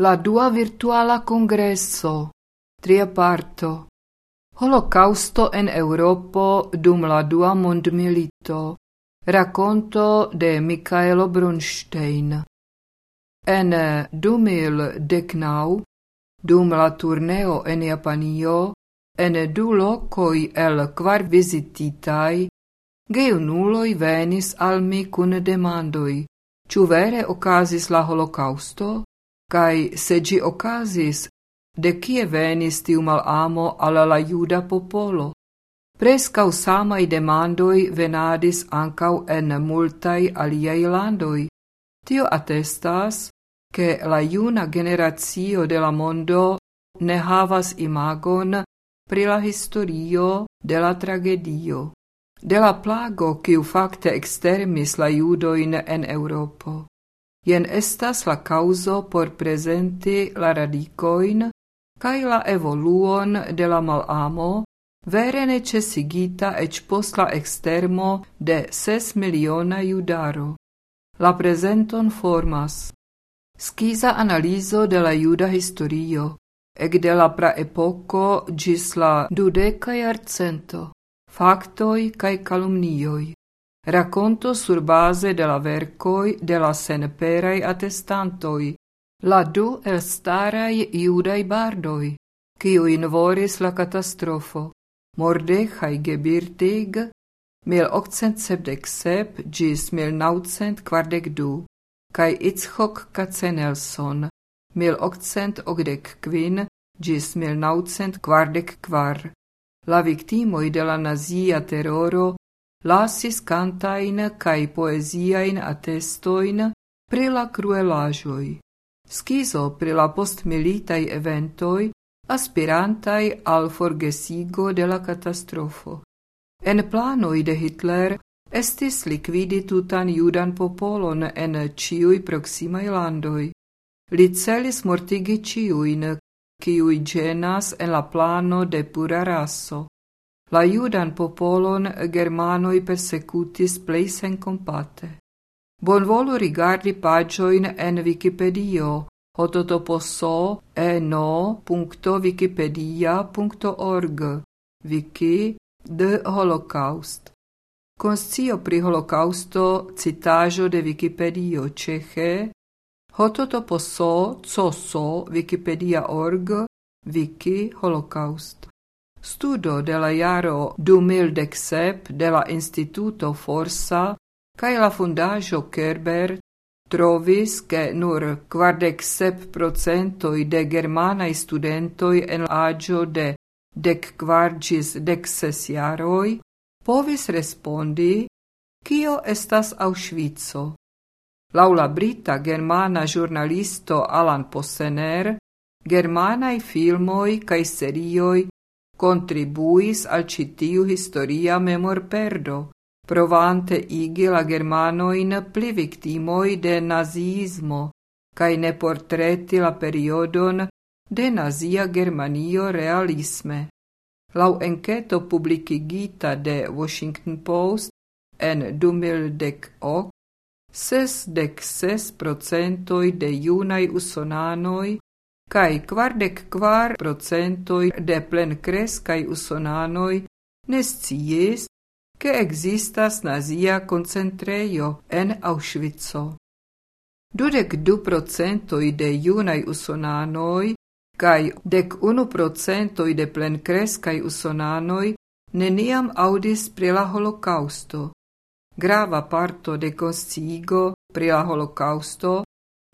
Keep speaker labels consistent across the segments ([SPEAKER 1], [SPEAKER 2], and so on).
[SPEAKER 1] La dua virtuala congresso, tria parto. Holocausto en Europo dum la dua mondmilito. Racconto de Michaelo Brunstein. En 2019, dum la turneo en Japanio, en du lokoj el kvar vizititaj, geunuloj venis al mi kun demandoj, ĉu vere okazis la holocausto? cae se gi ocasis, de kie venis tiu malamo alla la juda popolo. Prescau samai demandoi venadis ancau en multai aliei landoi. Tio attestas che la iuna generazio de la mondo ne havas imagon pri la historio de la tragedio, de la plago kiu fakte extermis la judoin en Europo. Jen estas la causo por presenti la radicoin kaj la evoluon de la malamo vere necesigita ec post la extermo de ses miliona judaro. La presenton formas skiza analizo de la juda historio, ec de la praepoko gis la dudeca jarcento, factoi cae calumnioi, racconto sur base de la vercoi de la attestantoi, la du elstarai judai bardoi, quiu invoris la catastrofo, Mordechai Gebirtig, 1877 gis 1942, kai Itzhok Katzenelson 1885 gis 1944. La victimoi de la nazia terroro lasis cantain kai poesiain attestoin pri la cruelajoi. Schizo pri la postmilitai eventoi aspirantai al forgesigo de la catastrofo. En planoi de Hitler estis liquidi tutan judan popolon en ciui proximai landoi. Li celis mortigi ciuin, ciui genas en la plano de pura raso. La judan popolon germanoi persecutis plei sen compate. Bonvolu rigardi pagioin en Wikipedio, hototoposo e no.wikipedia.org, wiki de Holocaust. Conscio pri holocausto citajo de Wikipedio Čeche, hototo so, co so Wikipedia.org, wiki holocaust. Studo de la jaro 2017 de la Instituto Forsa kaj la fundaĵo Kerber trovis che nur 47% de germanaj studentoj en aĝo de ĝis dek ses jaroj povis respondi kio estas Auschwitzo. Laŭ la brita germana ĵurnalisto Alan Possener, germanaj filmoj kaj serioj contribuis al ĉi tiu historia memorperdo, provante igi la germanoin pli victimoi de nazismo, kaj ne portreti la periodon de nazia Germanio realisme. Lau enqueto publicigita de Washington Post en 2018, ses dec ses procentoi de junai usonanoi cae quardec quar procentoi de plencrescai usonanoi nescies che existas nazia concentreio en Auschwitzo. Dudec du procentoi de junai usonanoi cae dec unu procentoi de plencrescai usonanoi neniam audis pri la holocausto. Grava parto de consciigo pri la holocausto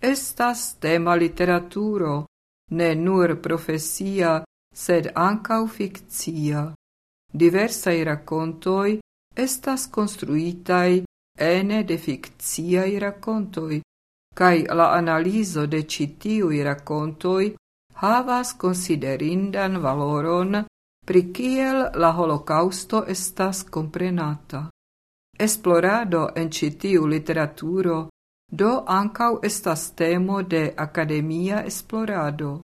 [SPEAKER 1] estas tema literaturo, ne nur profesia, sed ankaŭ fikcia. Diversaj rakontoj estas konstruitaj ene de fikciaj rakontoj, kaj la analizo de ĉi tiuj havas considerindan valoron pri kiel la holokaŭsto estas komprenata. Esplorado en citiu literaturo do ancau estas temo de academia esplorado.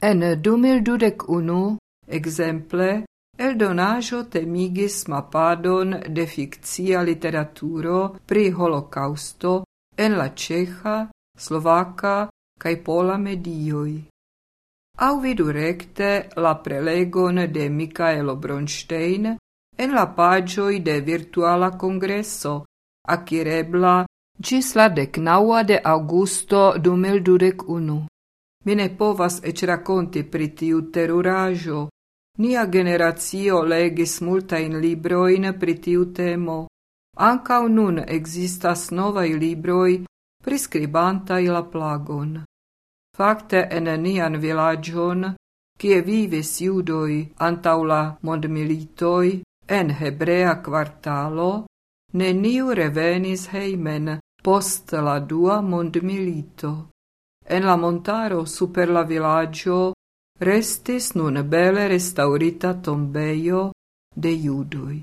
[SPEAKER 1] En 2021, exemple, eldonajo temigis mapadon de ficcia literaturo pri holocausto en la Čecha, Slovaka, cae pola medioi. Au vidu recte la prelegon de Michaelo Bronstein en la pagioi de virtuala congresso, acquirebla gis la decnaua de augusto 2021. Mi ne povas ec raconti pri tiu terurajo. Nia generatio legis multain libroin pri tiu temo. Ancau nun existas novai libroi prescribantai la plagon. Facte en nian villagion, kie vivis judoi antaula mondmilitoi, en hebrea quartalo, neniu revenis heimen post la dua mondmilito. En la montaro super la villaggio restis nun bele restaurita tombeio de judoi.